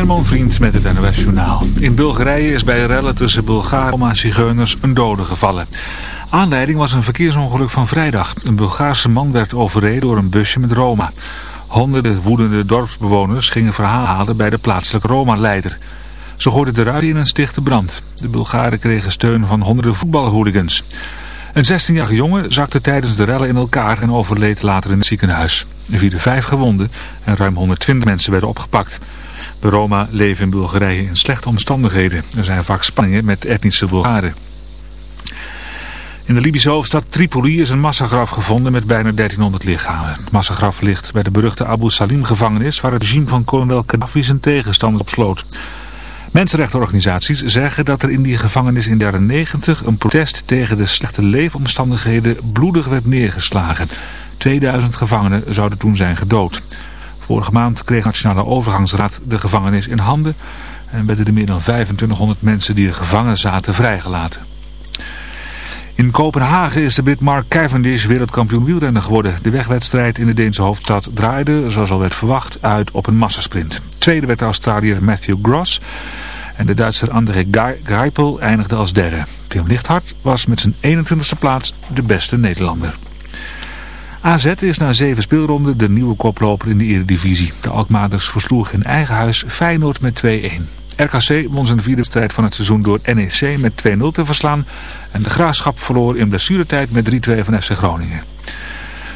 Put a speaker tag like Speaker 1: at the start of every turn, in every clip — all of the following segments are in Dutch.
Speaker 1: Herman Vriend met het NOS Journaal. In Bulgarije is bij rellen tussen Bulgaren en zigeuners een dode gevallen. Aanleiding was een verkeersongeluk van vrijdag. Een Bulgaarse man werd overreden door een busje met Roma. Honderden woedende dorpsbewoners gingen verhaal halen bij de plaatselijke Roma-leider. Ze gooiden de ruiten in een stichte brand. De Bulgaren kregen steun van honderden voetbalhooligans. Een 16-jarige jongen zakte tijdens de rellen in elkaar en overleed later in het ziekenhuis. Er vielen vijf gewonden en ruim 120 mensen werden opgepakt. De Roma leven in Bulgarije in slechte omstandigheden. Er zijn vaak spanningen met etnische Bulgaren. In de Libische hoofdstad Tripoli is een massagraf gevonden met bijna 1300 lichamen. Het massagraf ligt bij de beruchte Abu Salim gevangenis waar het regime van kolonel Gaddafi zijn tegenstanders opsloot. Mensenrechtenorganisaties zeggen dat er in die gevangenis in de jaren 90 een protest tegen de slechte leefomstandigheden bloedig werd neergeslagen. 2000 gevangenen zouden toen zijn gedood. Vorige maand kreeg Nationale Overgangsraad de gevangenis in handen en werden er meer dan 2500 mensen die er gevangen zaten vrijgelaten. In Kopenhagen is de Brit Mark Cavendish wereldkampioen wielrenner geworden. De wegwedstrijd in de Deense hoofdstad draaide, zoals al werd verwacht, uit op een massasprint. Tweede werd de Australiër Matthew Gross en de Duitser André Greipel eindigde als derde. Tim Lichthart was met zijn 21ste plaats de beste Nederlander. AZ is na zeven speelronden de nieuwe koploper in de Eredivisie. De Alkmaarders versloegen in eigen huis Feyenoord met 2-1. RKC won zijn vierde strijd van het seizoen door NEC met 2-0 te verslaan. En de Graafschap verloor in blessuretijd met 3-2 van FC Groningen.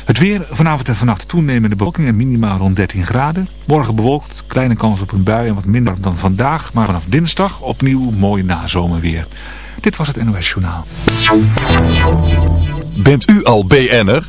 Speaker 1: Het weer, vanavond en vannacht toenemende bewolking en minimaal rond 13 graden. Morgen bewolkt, kleine kans op een bui en wat minder dan vandaag. Maar vanaf dinsdag opnieuw mooi nazomerweer. Dit was het NOS Journaal.
Speaker 2: Bent u al BN'er?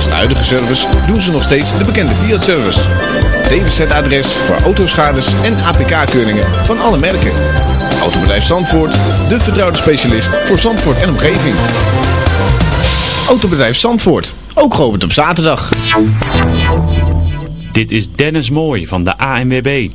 Speaker 3: Naast de huidige service doen ze nog steeds de bekende Fiat-service. DWZ-adres voor autoschades en APK-keuringen van alle merken. Autobedrijf Zandvoort, de vertrouwde specialist voor Zandvoort en omgeving. Autobedrijf Zandvoort, ook geopend op zaterdag.
Speaker 4: Dit is Dennis Mooi van de ANWB.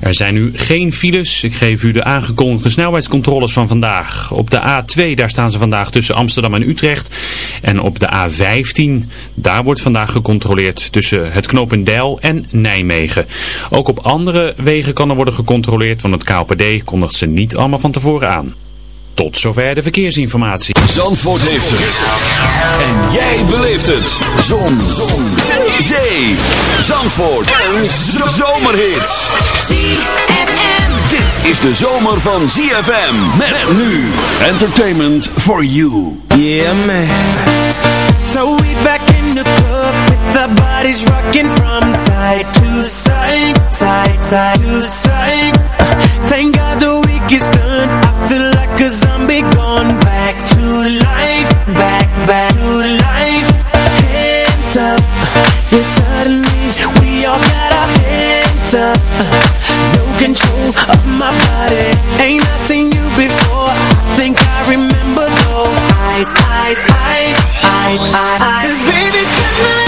Speaker 4: Er zijn nu geen files. Ik geef u de aangekondigde snelheidscontroles van vandaag. Op de A2, daar staan ze vandaag tussen Amsterdam en Utrecht. En op de A15, daar wordt vandaag gecontroleerd tussen het Knopendijl en Nijmegen. Ook op andere wegen kan er worden gecontroleerd, want het KLPD kondigt ze niet allemaal van tevoren aan. Tot zover de verkeersinformatie.
Speaker 2: Zandvoort heeft het. En jij beleeft het. Zon. Zon. Zee. Zandvoort. En zomerhits.
Speaker 5: ZFM.
Speaker 2: Dit is de zomer van ZFM. Met nu. Entertainment for you.
Speaker 6: Yeah, man. So we back in the club with our bodies rocking from side to side, side, side to side. Uh, thank God the week is done. Eyes, eyes, eyes, eyes. eyes. 'Cause baby tonight,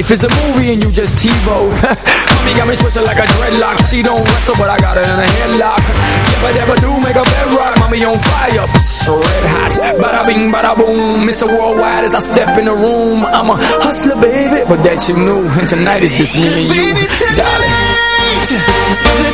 Speaker 6: life
Speaker 7: is a movie and you just TiVo. Mommy got me twisted like a dreadlock. She don't wrestle, but I got her in a headlock. Never, never do make a bedrock. Mommy on fire, pss, red hot. Bada bing, bada boom. Mr. Worldwide as I step in the room. I'm a hustler, baby, but that you knew. And tonight is just me and you, darling.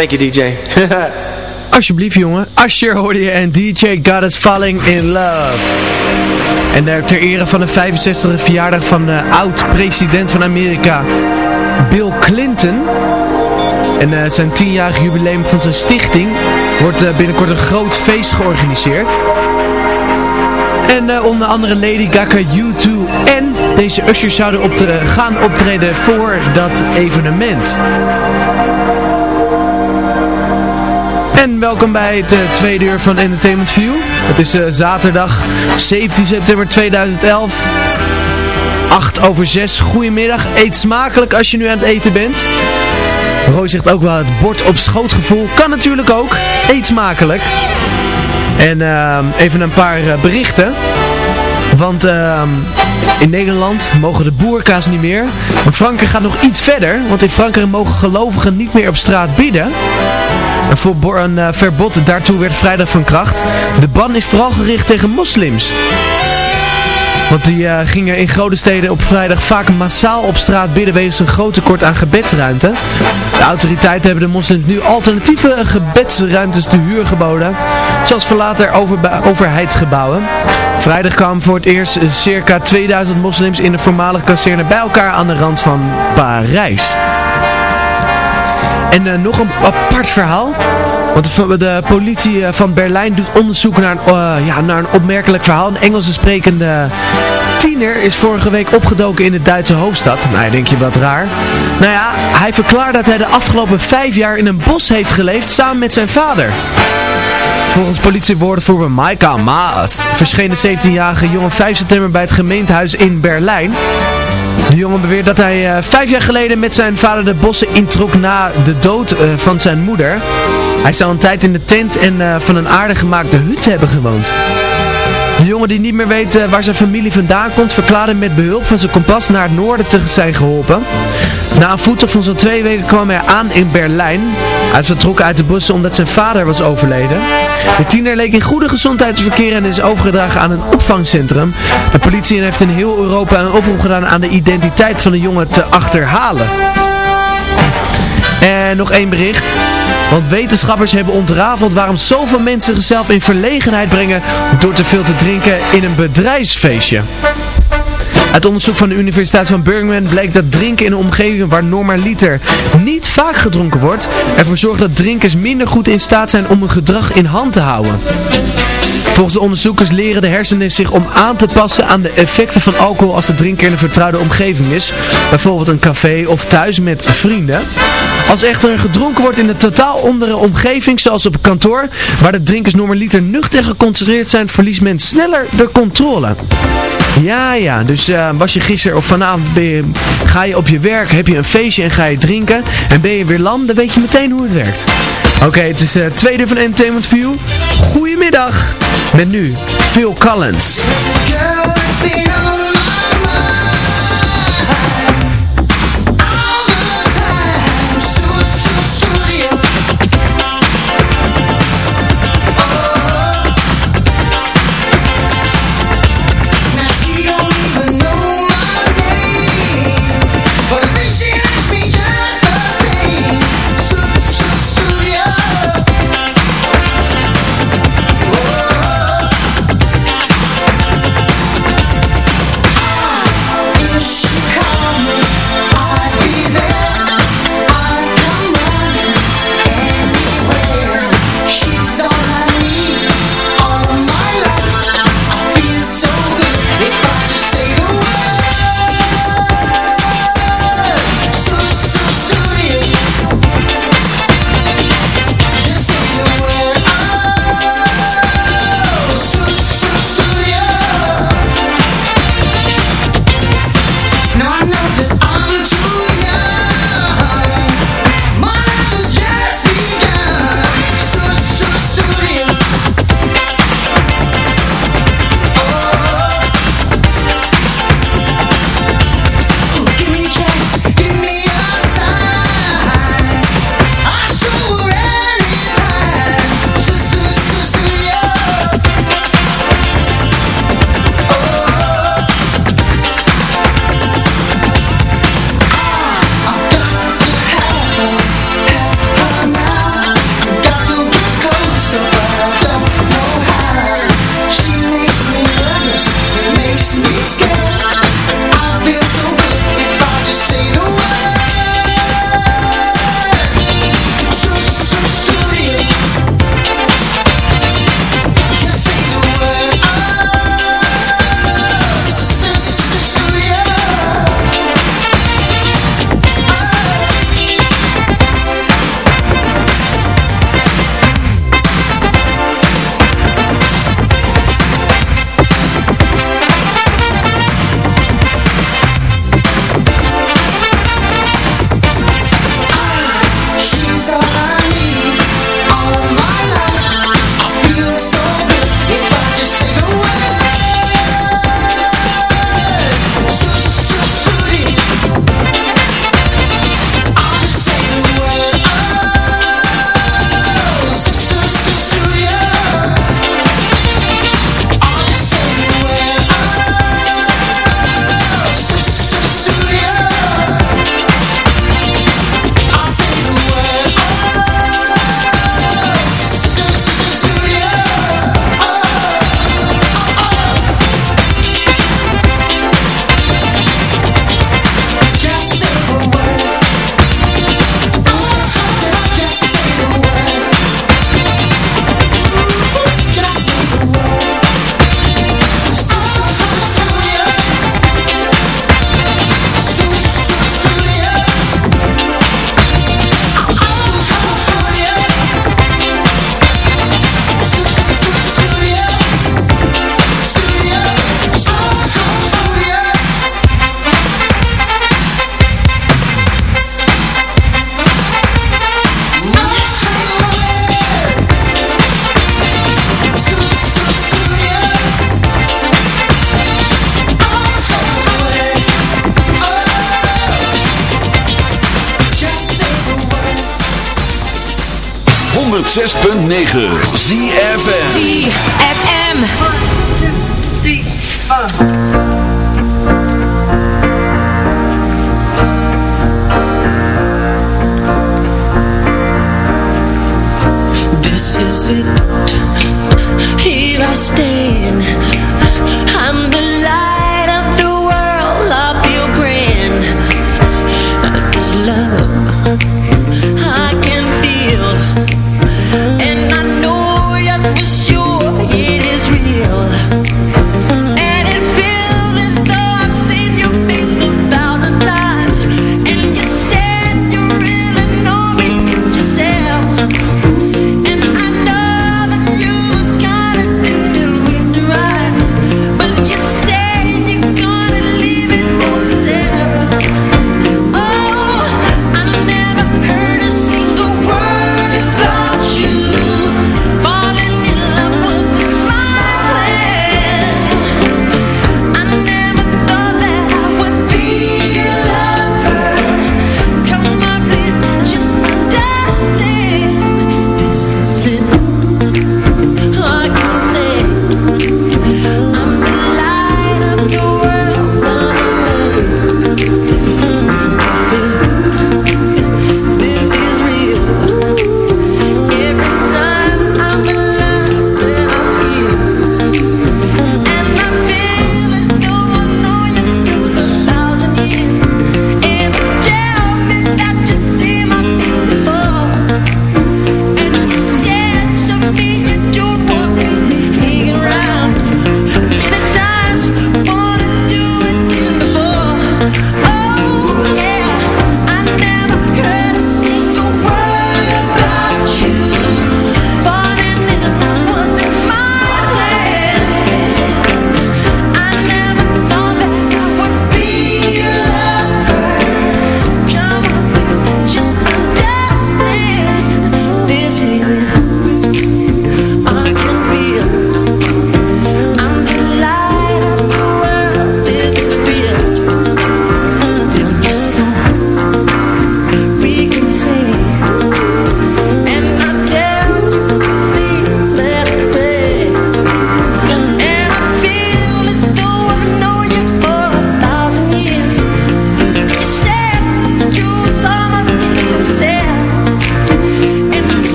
Speaker 8: Thank you, DJ.
Speaker 9: Alsjeblieft jongen, Asher hoorde je en DJ Got Us Falling in Love. En eh, ter ere van de 65e verjaardag van de oud-president van Amerika, Bill Clinton. En eh, zijn 10-jarig jubileum van zijn stichting wordt eh, binnenkort een groot feest georganiseerd. En eh, onder andere Lady Gaga, U2 en deze ushers zouden op gaan optreden voor dat evenement. En welkom bij het eh, tweede uur van Entertainment View. Het is eh, zaterdag 17 september 2011. 8 over 6. Goedemiddag. Eet smakelijk als je nu aan het eten bent. Roy zegt ook wel het bord op schootgevoel. Kan natuurlijk ook. Eet smakelijk. En ehm, even een paar eh, berichten. Want in Nederland mogen de boerka's niet meer. Maar Frankrijk gaat nog iets verder. Want in Frankrijk mogen gelovigen niet meer op straat bidden. Een, een eh, verbod daartoe werd vrijdag van kracht. De ban is vooral gericht tegen moslims. Want die eh, gingen in grote steden op vrijdag vaak massaal op straat bidden wegens een groot tekort aan gebedsruimte. De autoriteiten hebben de moslims nu alternatieve gebedsruimtes te huur geboden. Zoals verlaten overba- overheidsgebouwen. Vrijdag kwamen voor het eerst eh, circa 2000 moslims in de voormalige kazerne bij elkaar aan de rand van Parijs. En eh, nog een apart verhaal. Want de, politie eh, van Berlijn doet onderzoek naar een, eh, ja, naar een opmerkelijk verhaal. Een Engelse sprekende tiener is vorige week opgedoken in de Duitse hoofdstad. Nou, denk je wat raar. Nou ja, hij verklaart dat hij de afgelopen vijf jaar in een bos heeft geleefd samen met zijn vader. Volgens politiewoordvoerder Maika Maat verscheen de 17-jarige jongen 5 september bij het gemeentehuis in Berlijn. De jongen beweert dat hij eh, vijf jaar geleden met zijn vader de bossen introk na de dood eh, van zijn moeder. Hij zou een tijd in de tent en eh, van een aardig gemaakte hut hebben gewoond. De jongen die niet meer weet eh, waar zijn familie vandaan komt, verklaarde met behulp van zijn kompas naar het noorden te zijn geholpen. Na een voettocht van zo'n twee weken kwam hij aan in Berlijn. Hij is vertrokken uit de bossen omdat zijn vader was overleden. De tiener leek in goede gezondheid te verkeren en is overgedragen aan een opvangcentrum. De politie heeft in heel Europa een oproep gedaan aan de identiteit van de jongen te achterhalen. En nog één bericht. Want wetenschappers hebben ontrafeld waarom zoveel mensen zichzelf in verlegenheid brengen door te veel te drinken in een bedrijfsfeestje.
Speaker 7: Uit onderzoek van de Universiteit van Birmingham bleek dat drinken in een omgeving waar normaliter niet vaak gedronken wordt, ervoor zorgt dat drinkers minder goed in staat zijn om hun gedrag in hand te houden. Volgens de onderzoekers leren de hersenen zich om aan te passen aan de effecten van alcohol als de drinker in een vertrouwde omgeving is. Bijvoorbeeld een café of thuis met vrienden. Als echter gedronken wordt in een totaal andere omgeving, zoals op een kantoor, waar de drinkers normaliter nuchter en geconcentreerd zijn, verliest men sneller de controle. Ja, ja, dus uh, was je gisteren of vanavond ben ga je op je werk, heb je een feestje en ga je drinken en ben je weer lam, dan weet je meteen hoe het werkt. Oké, het is uh, tweede van Entertainment View. Goedemiddag, met nu Phil Collins.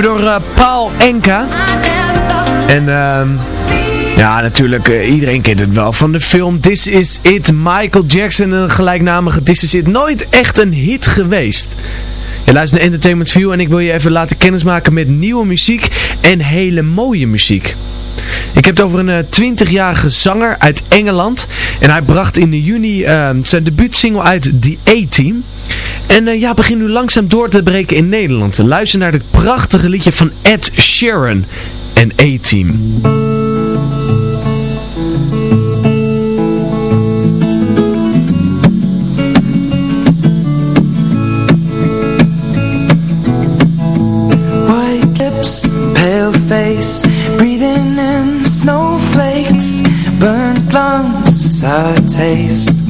Speaker 9: Door uh, Paul Enka. En ehm ja, natuurlijk, uh, iedereen kent het wel van de film This Is It. Michael Jackson, een gelijknamige This Is It. Nooit echt een hit geweest. Je luistert naar Entertainment View en ik wil je even laten kennismaken met nieuwe muziek en hele mooie muziek. Ik heb het over een 20-jarige zanger uit Engeland. En hij bracht in juni uh, zijn debuutsingle uit The A-Team. En uh, ja, begin nu langzaam door te breken in Nederland. Luister naar dit prachtige liedje van Ed Sheeran en A-Team.
Speaker 6: Breathing in snowflakes, burnt lungs, sour taste.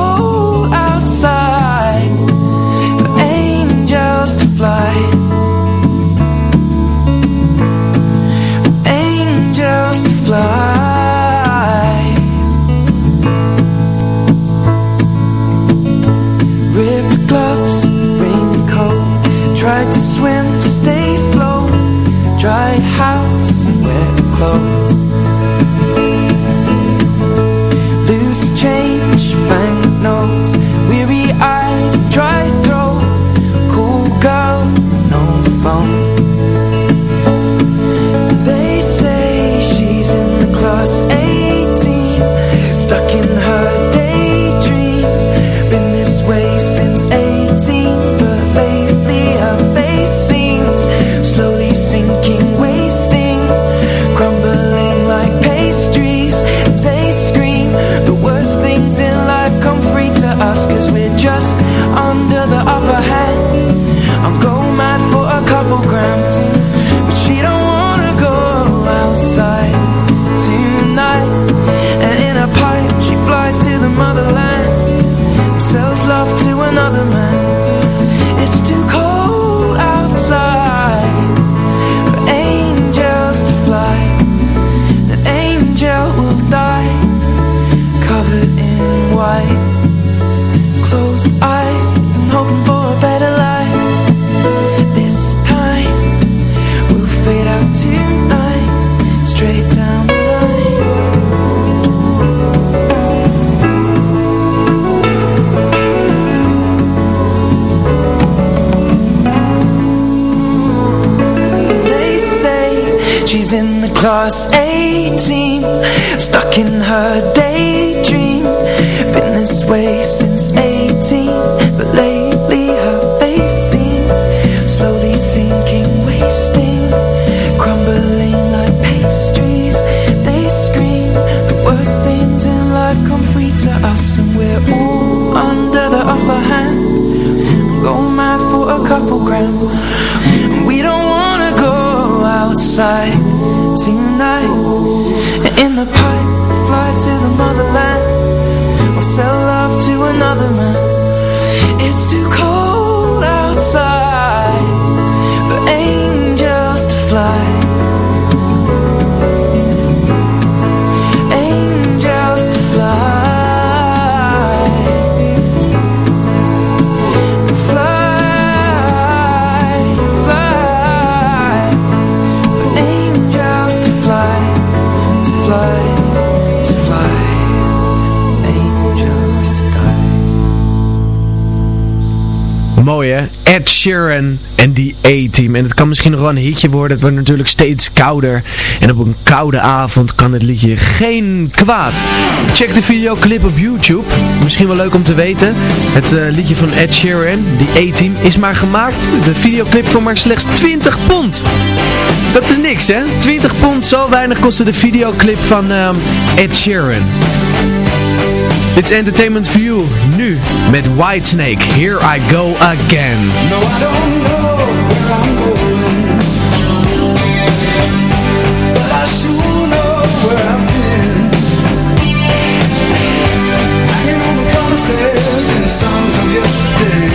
Speaker 9: Sheeran en die A-team. En het kan misschien nog wel een hitje worden. Het wordt natuurlijk steeds kouder. En op een koude avond kan het liedje geen kwaad. Check de videoclip op YouTube. Misschien wel leuk om te weten. Het eh, liedje van Ed Sheeran, die A-team, is maar gemaakt. De videoclip voor maar slechts 20 pond. Dat is niks hè? 20 pond, zo weinig kostte de videoclip van ehm, Ed Sheeran. Dit is Entertainment View, nu met Whitesnake, Here I Go Again.
Speaker 10: No, I don't know where I'm going, but I sure know where I've been. Hanging on the promises and songs of yesterday,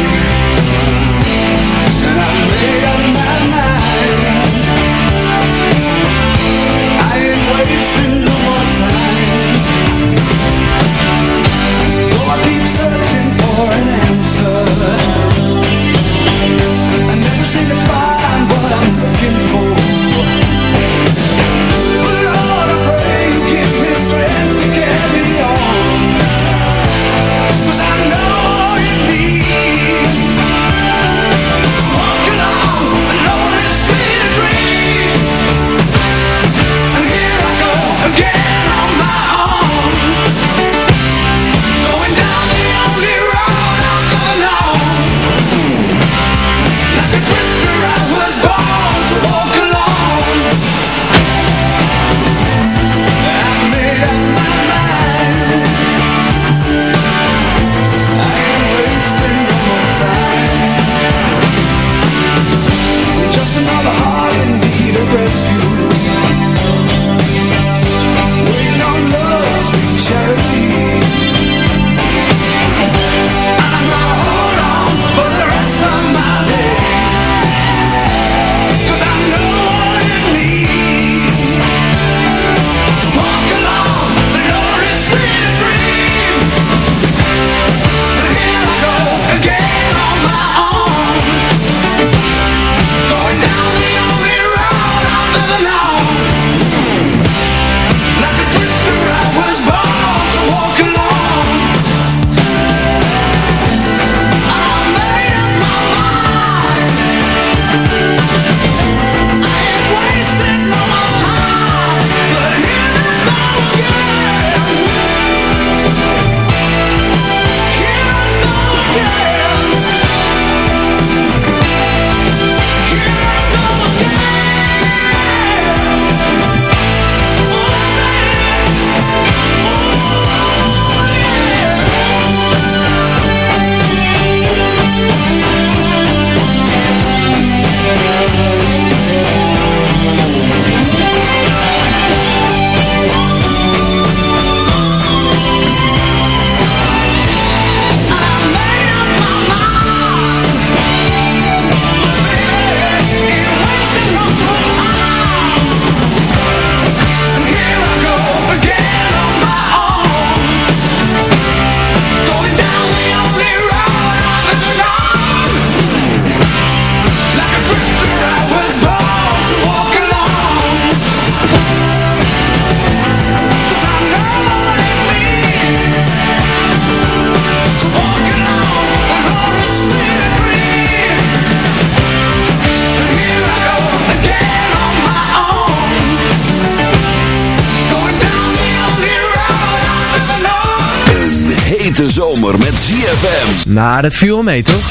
Speaker 9: Nou, dat viel mee toch?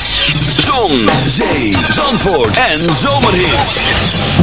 Speaker 11: Zon, zee, zandvoort en zomerhit.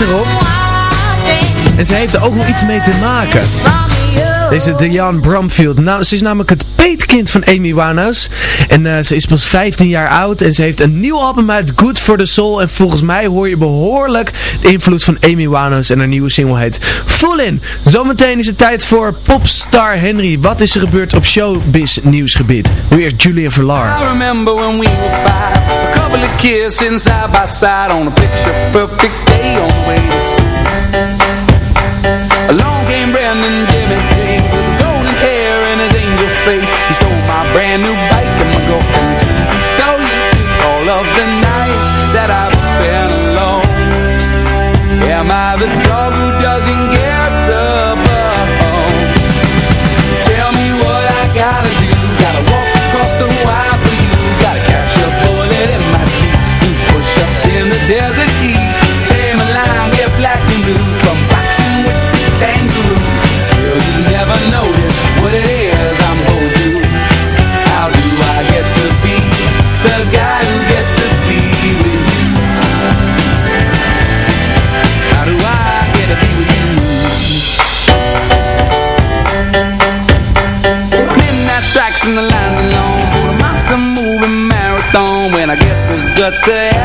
Speaker 9: Erop. En ze heeft er ook nog iets mee te maken. Deze Diane Bromfield. Nou, ze is namelijk het peetkind van Amy Winehouse. En eh, ze is pas 15 jaar oud. En ze heeft een nieuw album uit, Good for the Soul. En volgens mij hoor je behoorlijk de invloed van Amy Winehouse. En haar nieuwe single heet Full In. Zometeen is het tijd voor Popstar Henry. Wat is er gebeurd op showbiz nieuwsgebied? Nu eerst Julia Verlar.
Speaker 12: Remember when we were five A couple of kids by side On a picture perfect day on the way to school Along came Brandon Jimmy face. He stole my brand new bike and my girlfriend. Too He stole you too All of the nights that I've spent alone. Am I the dog the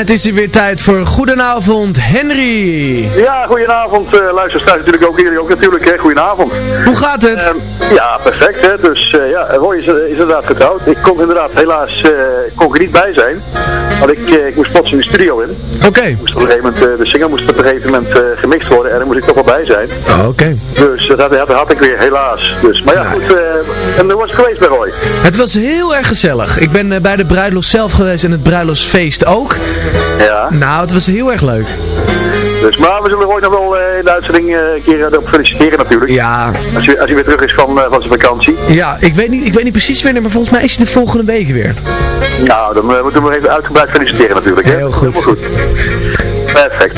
Speaker 13: het
Speaker 9: is hier weer tijd voor Goedenavond Henry.
Speaker 14: Ja, goedenavond. eh luisteraars natuurlijk ook jullie ook natuurlijk. Hè. Goedenavond.
Speaker 9: Hoe gaat het?
Speaker 14: Ehm, ja, perfect. Hè. Dus eh, ja, Roy is, is inderdaad getrouwd. Ik kon inderdaad helaas eh, kon er niet bij zijn. Want ik, eh, ik moest plots in de studio in.
Speaker 9: Oké.
Speaker 14: Moest op een gegeven moment, de single moest op een gegeven moment gemixt worden. En daar moest ik toch wel bij zijn.
Speaker 9: Oh, Oké.
Speaker 14: Dus dat, dat had ik weer, helaas. Dus, maar ja, goed. en hoe was geweest bij Roy?
Speaker 9: Het was heel erg gezellig. Ik ben bij de bruiloft zelf geweest en het bruiloftsfeest ook.
Speaker 14: Ja.
Speaker 9: Nou, het was heel erg leuk.
Speaker 14: Dus, maar we zullen Roy nog wel eh, in de uitzending eh, een keer erop feliciteren natuurlijk.
Speaker 9: Ja.
Speaker 14: Als hij, als hij weer terug is van, eh, van zijn vakantie.
Speaker 9: Ja, ik weet, niet, ik weet niet precies wanneer, maar volgens mij is hij de volgende week weer.
Speaker 14: Nou, dan eh, moeten we even uitgebreid feliciteren natuurlijk. Hè?
Speaker 9: Heel goed.
Speaker 14: Helemaal goed. Perfect.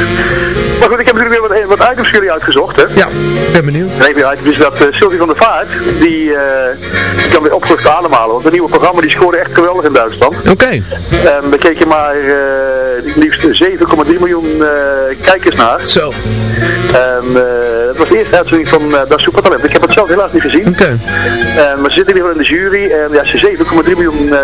Speaker 14: Maar goed, ik heb natuurlijk weer wat, wat items voor jullie uitgezocht. Hè?
Speaker 9: Ja, ik ben benieuwd.
Speaker 14: En een items is dat eh, Sylvie van der Vaart, die, eh, die kan weer opgelucht ademhalen. Want het nieuwe programma die scoorde echt geweldig in Duitsland.
Speaker 9: Oké.
Speaker 14: En daar keek je maar eh liefst 7,3 miljoen kijkers naar.
Speaker 9: Zo.
Speaker 14: Eh, dat was de eerste uitzending van uh, Das Supertalent. Ik heb het zelf helaas niet gezien.
Speaker 9: Oké.
Speaker 14: Eh, maar ze zitten ieder geval in de jury. En ja, als je 7,3 miljoen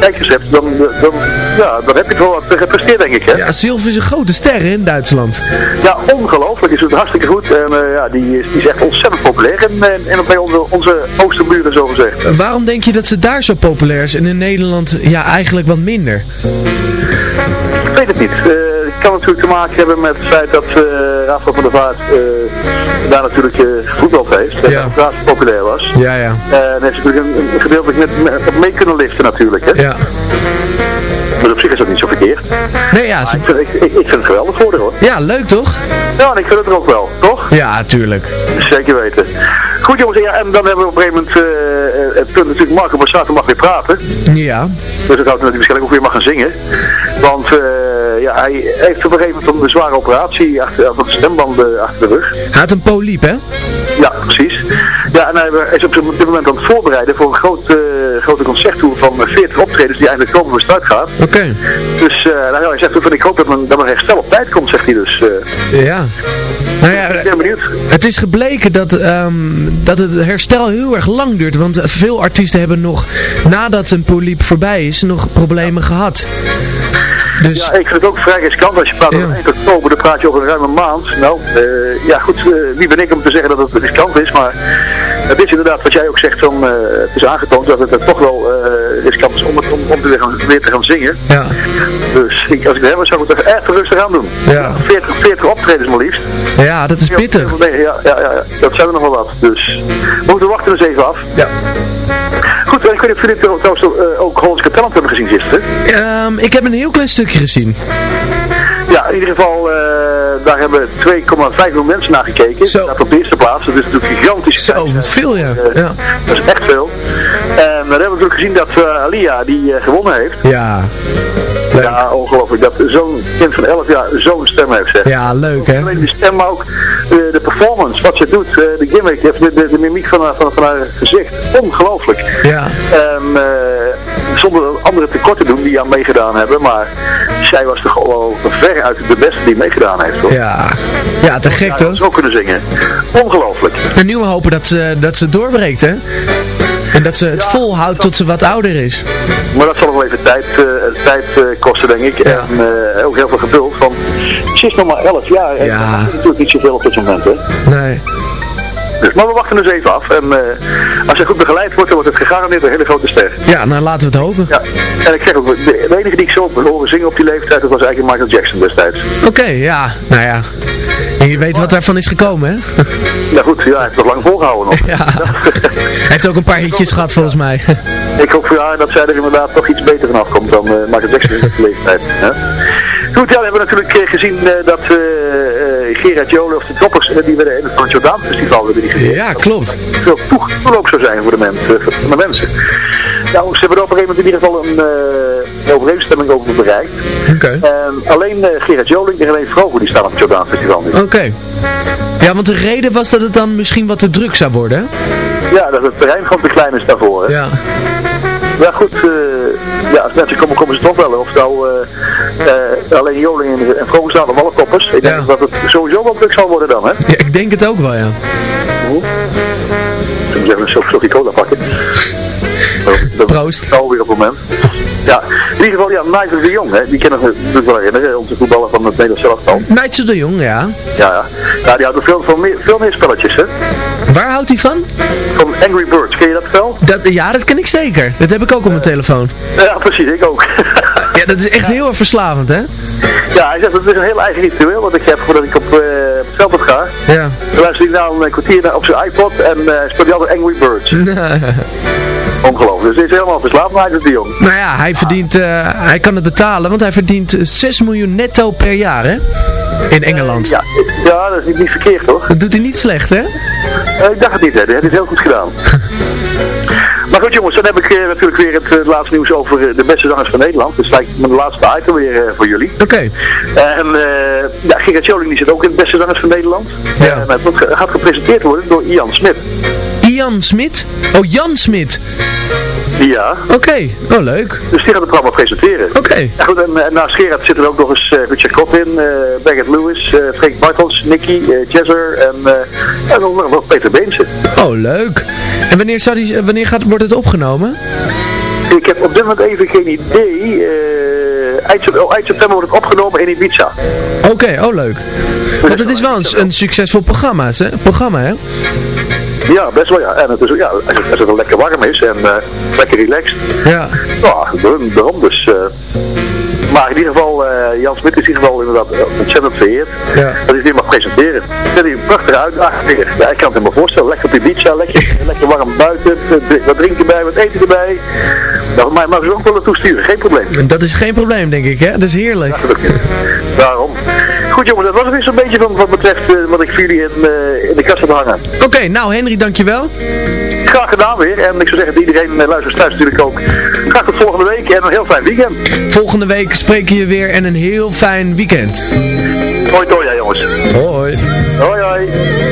Speaker 14: kijkers hebt, dan, dan, ja, dan heb je het wel wat gepresteerd, denk ik. Hè?
Speaker 9: Ja, Sylv is een grote ster in Duitsland.
Speaker 14: Ja, ongelooflijk. Is het hartstikke goed. En eh, ja, die is, die is echt ontzettend populair. En, en, en bij onze, onze oosterburen, zo gezegd.
Speaker 9: Waarom denk je dat ze daar zo populair is en in Nederland ja, eigenlijk wat minder?
Speaker 14: Ik weet het niet. Eh, het kan natuurlijk te maken hebben met het feit dat Rafael van der Vaart eh, daar natuurlijk gevoetbald heeft. En
Speaker 9: Ja.
Speaker 14: dat het populair was.
Speaker 9: Ja, ja.
Speaker 14: En heeft natuurlijk een, een gedeeltelijk met, met mee kunnen liften natuurlijk. Hè?
Speaker 9: Ja.
Speaker 14: Dus op zich is dat niet zo verkeerd.
Speaker 9: Nee, ja,
Speaker 14: Maar
Speaker 9: ze-
Speaker 14: ik, vind, ik, ik, ik vind het geweldig voor haar, hoor.
Speaker 9: ja, leuk toch?
Speaker 14: Ja, en ik vind het er ook wel, toch?
Speaker 9: Ja, tuurlijk.
Speaker 14: Zeker weten. Goed jongens, ja, en dan hebben we op een gegeven moment eh, het punt natuurlijk, Marco Borsato mag weer praten.
Speaker 9: Ja.
Speaker 14: Dus dat houdt hij waarschijnlijk ook weer mag gaan zingen. Want eh, ja, hij heeft op een gegeven moment een zware operatie achter, van de stembanden achter de rug.
Speaker 9: Hij had een poliep, hè?
Speaker 14: Ja, precies. Ja, en hij is op dit moment aan het voorbereiden voor een grote, grote concerttour van eh, 40 optredens die eindelijk komen van start gaat.
Speaker 9: Oké.
Speaker 14: Dus eh, nou, ja, hij zegt van ik hoop dat mijn, dat mijn herstel op tijd komt, zegt hij dus. eh.
Speaker 9: Ja. Nou ja,
Speaker 14: ik ben benieuwd.
Speaker 9: Het is gebleken dat, ehm, dat het herstel heel erg lang duurt. Want eh, veel artiesten hebben nog, nadat een poliep voorbij is, nog problemen gehad. Dus,
Speaker 14: Ja, ik vind het ook vrij riskant als je praat over 1 oktober, dan praat je over een ruime maand. Nou, eh, ja goed, eh, wie ben ik om te zeggen dat het riskant is, maar het is inderdaad wat jij ook zegt, van, eh, het is aangetoond dat het er toch wel eh, is om, het, om, om te weer, gaan, weer te gaan zingen.
Speaker 9: Ja.
Speaker 14: Dus ik, als ik er heb, zou ik het echt rustig aan doen.
Speaker 9: Ja.
Speaker 14: 40, 40 optredens maar liefst.
Speaker 9: ja, dat is pittig.
Speaker 14: Ja, ja, ja, ja, dat zijn er nog wel wat. Dus we moeten wachten eens even af.
Speaker 9: Ja.
Speaker 14: Goed, en ik weet niet of jullie trouwens uh, ook Hollandse Talent hebben gezien gisteren.
Speaker 9: Ehm, ik heb een heel klein stukje gezien.
Speaker 14: Ja, in ieder geval, uh, daar hebben 2,5 miljoen mensen naar gekeken.
Speaker 9: Zo.
Speaker 14: Dat op de eerste plaats. Dat is natuurlijk gigantisch.
Speaker 9: Zo, wat veel ja.
Speaker 14: Uh,
Speaker 9: ja.
Speaker 14: Dat is echt veel. En dan hebben we natuurlijk gezien dat Alia die gewonnen heeft.
Speaker 9: Ja.
Speaker 14: Leuk. Ja, ongelooflijk. Dat zo'n kind van 11 jaar zo'n stem heeft. Zeg.
Speaker 9: Ja, leuk hè.
Speaker 14: Alleen die stem, maar ook de, de performance, wat ze doet, de gimmick, de, de, de mimiek van haar, van, van haar gezicht. Ongelooflijk.
Speaker 9: Ja.
Speaker 14: Uh, zonder andere tekort te doen die aan meegedaan hebben, maar zij was toch wel ver uit de beste die meegedaan heeft. Hoor.
Speaker 9: Ja. Ja, te gek toch?
Speaker 14: Zo kunnen zingen. Ongelooflijk.
Speaker 9: En nu hopen dat ze, dat ze doorbreekt hè. En dat ze het ja, volhoudt tot ze wat ouder is.
Speaker 14: Maar dat zal nog wel even tijd, uh, tijd uh, kosten, denk ik. Ja. En uh, ook heel veel geduld. Want ze is nog maar 11 jaar. En
Speaker 9: ja.
Speaker 14: natuurlijk niet zoveel op dit moment. Hè?
Speaker 9: Nee.
Speaker 14: Dus, maar we wachten dus even af. En als hij goed begeleid wordt, dan wordt het gegarandeerd een hele grote ster.
Speaker 9: Ja, nou laten we het hopen.
Speaker 14: Ja. En ik zeg ook, de, de enige die ik zo heb horen zingen op die leeftijd, dat was eigenlijk Michael Jackson destijds.
Speaker 9: Oké, okay, ja. Nou ja. En je weet wat daarvan is gekomen, hè?
Speaker 14: Ja goed, ja, hij heeft nog lang volgehouden nog.
Speaker 9: Ja. hij heeft ook een paar hitjes gehad volgens mij.
Speaker 14: ik hoop voor haar dat zij er inderdaad toch iets beter vanaf komt dan uh, Michael Jackson in de leeftijd. Hè? Goed, ja, we hebben natuurlijk uh, gezien uh, dat Gerard Jolen of de toppers, die werden in het Jordaan Festival hebben die gezien.
Speaker 9: Ja, klopt.
Speaker 14: Veel zou zijn voor de, mens, voor de mensen. Nou, ze hebben er op een gegeven moment in ieder geval een uh, overeenstemming over bereikt.
Speaker 9: Oké.
Speaker 14: Okay. alleen uh, Gerard Joling en alleen Vroger die staan op het Jordaan Festival nu.
Speaker 9: Oké. Okay. Ja, want de reden was dat het dan misschien wat te druk zou worden, hè?
Speaker 14: Ja, dat het terrein gewoon te klein is daarvoor, hè?
Speaker 9: Ja.
Speaker 14: Ja goed, uh, ja, als mensen komen, komen ze toch wel. Of nou uh, alleen Joling en, en Vroger staan op alle toppers. Ik denk ja. dat het sowieso wel druk zal worden dan, hè?
Speaker 9: Ja, ik denk het ook wel, ja.
Speaker 14: Oeh. Ik moet even een slokje cola pakken.
Speaker 9: Dat Proost.
Speaker 14: Alweer op het moment. Ja, in ieder geval, ja, Nigel de Jong, hè, die kennen we natuurlijk wel herinneren, onze voetballer van het Nederlands elftal.
Speaker 9: Nigel de Jong, ja.
Speaker 14: Ja, ja. ja die houdt er veel, veel, meer, veel meer spelletjes, hè.
Speaker 9: Waar houdt hij van?
Speaker 14: Van Angry Birds, ken je dat spel?
Speaker 9: Dat, ja, dat ken ik zeker. Dat heb ik ook op mijn telefoon.
Speaker 14: Ja, precies, ik ook.
Speaker 9: ja, dat is echt heel erg verslavend, hè?
Speaker 14: Ja, hij zegt, het is een heel eigen ritueel wat ik heb voordat ik op, uh, op het veld ga.
Speaker 9: Ja.
Speaker 14: Dan luister ik nou een kwartier op zijn iPod en uh, speelt hij altijd Angry Birds. Ongelooflijk. Dus is helemaal verslaafd, maar hij is de jong.
Speaker 9: Nou ja, hij verdient, uh, hij kan het betalen, want hij verdient 6 miljoen netto per jaar, hè? In Engeland.
Speaker 14: Ja, ja dat is niet, verkeerd, toch?
Speaker 9: Dat doet hij niet slecht, hè?
Speaker 14: ik dacht het niet, hè. Hij heeft het heel goed gedaan. Maar goed jongens, dan heb ik uh, natuurlijk weer het, laatste nieuws over de beste zangers van Nederland. Dus lijkt mijn laatste item weer voor jullie.
Speaker 9: Oké. Okay.
Speaker 14: En ja, Gerard Joling die zit ook in de beste zangers van Nederland.
Speaker 9: Ja.
Speaker 14: En het gaat gepresenteerd worden door Ian Smit.
Speaker 9: Ian Smit? Oh, Jan Smit.
Speaker 14: Ja.
Speaker 9: Oké, oh leuk.
Speaker 14: Dus die gaat het programma presenteren.
Speaker 9: Oké.
Speaker 14: Ja, goed, en, en naast Gerard zitten er ook nog eens eh, Richard Kopp in, eh Baggett Lewis, eh Frank Bartels, Nicky, eh Jazzer en, eh en nog, nog Peter Beense.
Speaker 9: Oh, leuk. En wanneer, zou die, eh, wanneer gaat, wordt het opgenomen?
Speaker 14: Ik heb op dit moment even geen idee. eh eind, oh, eind september wordt het opgenomen in Ibiza.
Speaker 9: Oké, oh leuk. Want het is wel een, een succesvol programma's, hè? programma, hè?
Speaker 14: Ja, best wel ja. En het is, ja, als, het, als het lekker warm is en eh, lekker relaxed.
Speaker 9: Ja.
Speaker 14: Ja, daarom, dus. eh. maar in ieder geval, eh, Jan Smit is in ieder geval inderdaad ontzettend vereerd.
Speaker 9: Ja.
Speaker 14: Dat hij dit mag presenteren. Dat is een prachtige uitdaging weer. Ja, ik kan het me maar voorstellen. Lekker op de beach, lekker, lekker warm buiten. Wat drinken erbij, wat eten erbij. Nou, mij mag ze ook wel naartoe sturen, geen probleem.
Speaker 9: Dat is geen probleem, denk ik, hè? Dat is heerlijk.
Speaker 14: Daarom. Goed jongens, dat was het weer zo'n beetje van wat betreft eh, wat ik voor jullie in, eh, in de kast heb hangen.
Speaker 9: Oké, nou Henry, dankjewel.
Speaker 14: Graag gedaan weer. En ik zou zeggen dat iedereen uh, luistert thuis natuurlijk ook. Graag tot volgende week en een heel fijn weekend.
Speaker 9: Volgende week spreken je weer en een heel fijn weekend.
Speaker 14: Hoi hoi jongens.
Speaker 9: Hoi.
Speaker 14: Hoi hoi.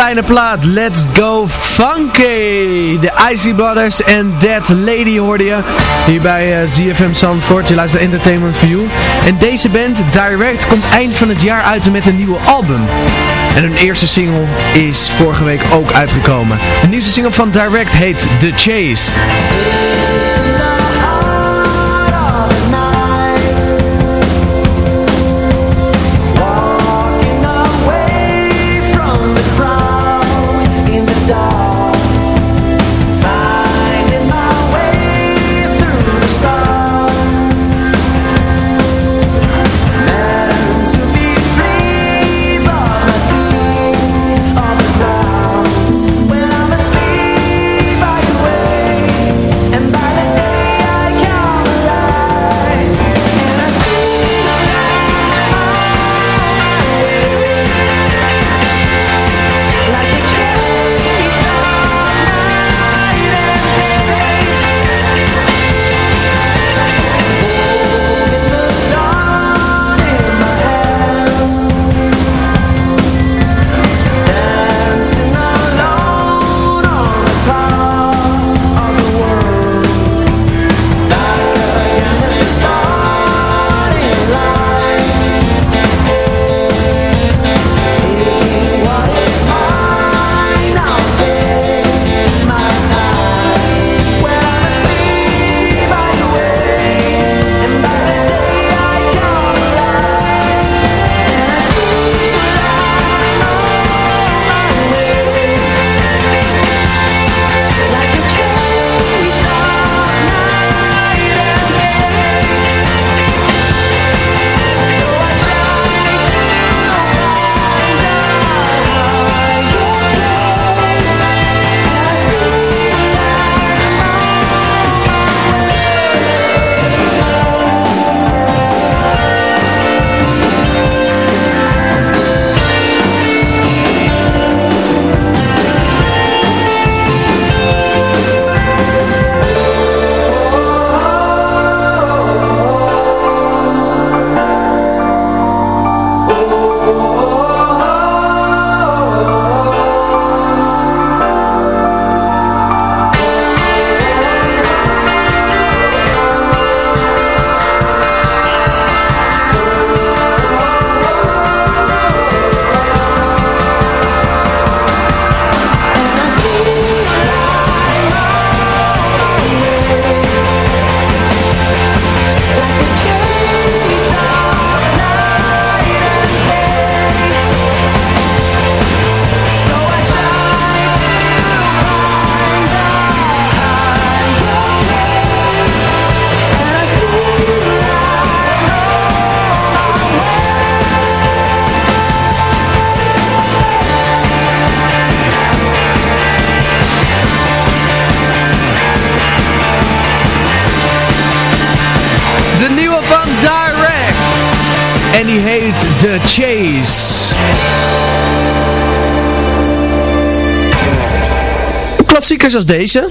Speaker 9: Fijne plaat. Let's go funky. De Icy Brothers en Dead Lady hoorde je. Hier bij uh, ZFM Zandvoort. Je luistert Entertainment for You. En deze band, Direct, komt eind van het jaar uit met een nieuwe album. En hun eerste single is vorige week ook uitgekomen. De nieuwste single van Direct heet The Chase. Klassiekers als deze.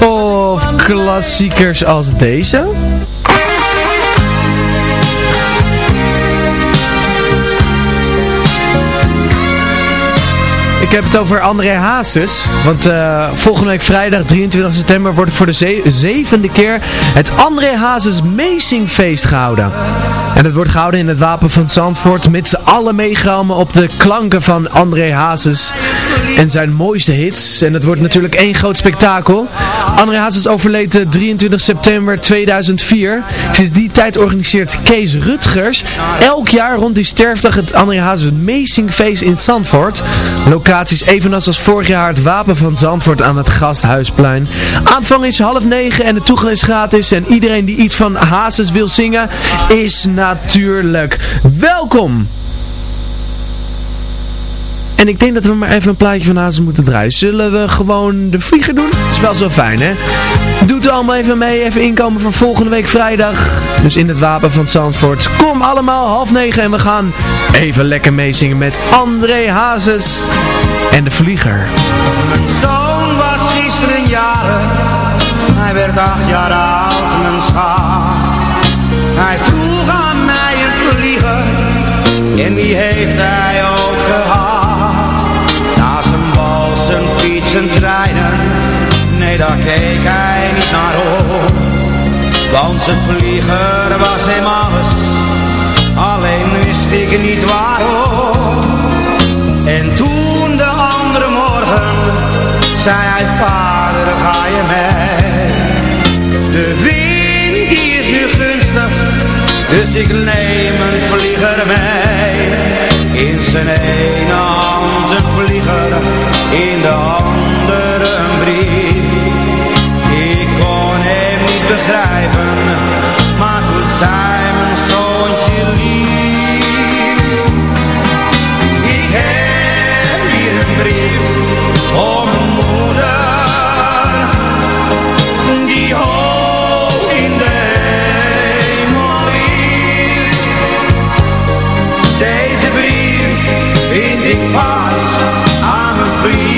Speaker 9: Of klassiekers als deze. Ik heb het over André Hazes. Want uh, volgende week vrijdag 23 september wordt voor de zevende keer het André Hazes Feest gehouden. En het wordt gehouden in het Wapen van Zandvoort met z'n allen meegehouden op de klanken van André Hazes en zijn mooiste hits. En het wordt natuurlijk één groot spektakel. André Hazes overleed 23 september 2004. Sinds die tijd organiseert Kees Rutgers elk jaar rond die sterfdag het André Hazes Feest in Zandvoort. Locaties evenals als vorig jaar het Wapen van Zandvoort aan het Gasthuisplein. Aanvang is half negen en de toegang is gratis. En iedereen die iets van Hazes wil zingen is natuurlijk welkom. En ik denk dat we maar even een plaatje van Hazes moeten draaien. Zullen we gewoon de vlieger doen? Is wel zo fijn, hè? Doet er allemaal even mee. Even inkomen voor volgende week vrijdag. Dus in het wapen van Zandvoort. Kom allemaal, half negen. En we gaan even lekker meezingen met André Hazes en de vlieger.
Speaker 15: Mijn zoon was gisteren jaren. Hij werd acht jaar oud, mijn schat. Hij vroeg aan mij een vlieger. En die heeft hij ook gehad zijn treinen, nee daar keek hij niet naar op. Want zijn vlieger was hem alles, alleen wist ik niet waarom. En toen de andere morgen, zei hij vader ga je mee. De wind die is nu gunstig dus ik neem een vlieger mee In zijn ene hand een vlieger In de andere een brief Ik kon hem niet begrijpen Maar toen zij. ik vaar aan een
Speaker 16: vriend.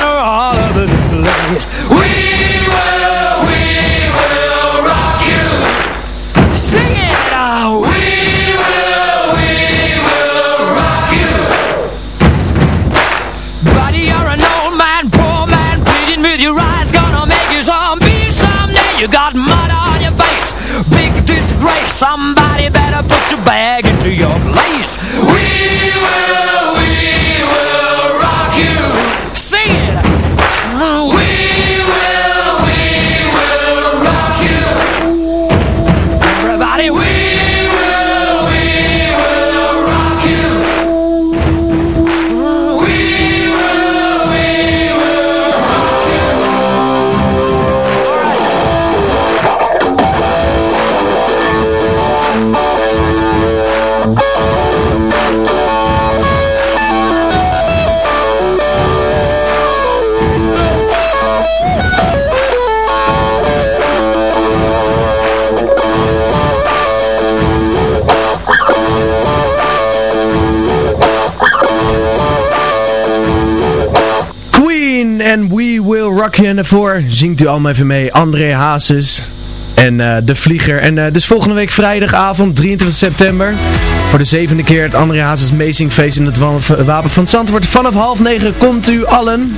Speaker 17: Daarvoor zingt u allemaal even mee. André Hazes en eh, De Vlieger. En uh, dus volgende week vrijdagavond, 23 september. Voor de zevende keer het André Hazes Amazing Feest in het Wapen van Zandvoort. Vanaf half negen komt u allen.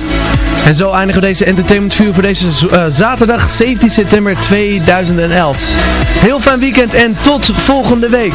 Speaker 17: En zo eindigen we deze Entertainment View voor deze zaterdag 17 september 2011. Heel fijn weekend en tot volgende week.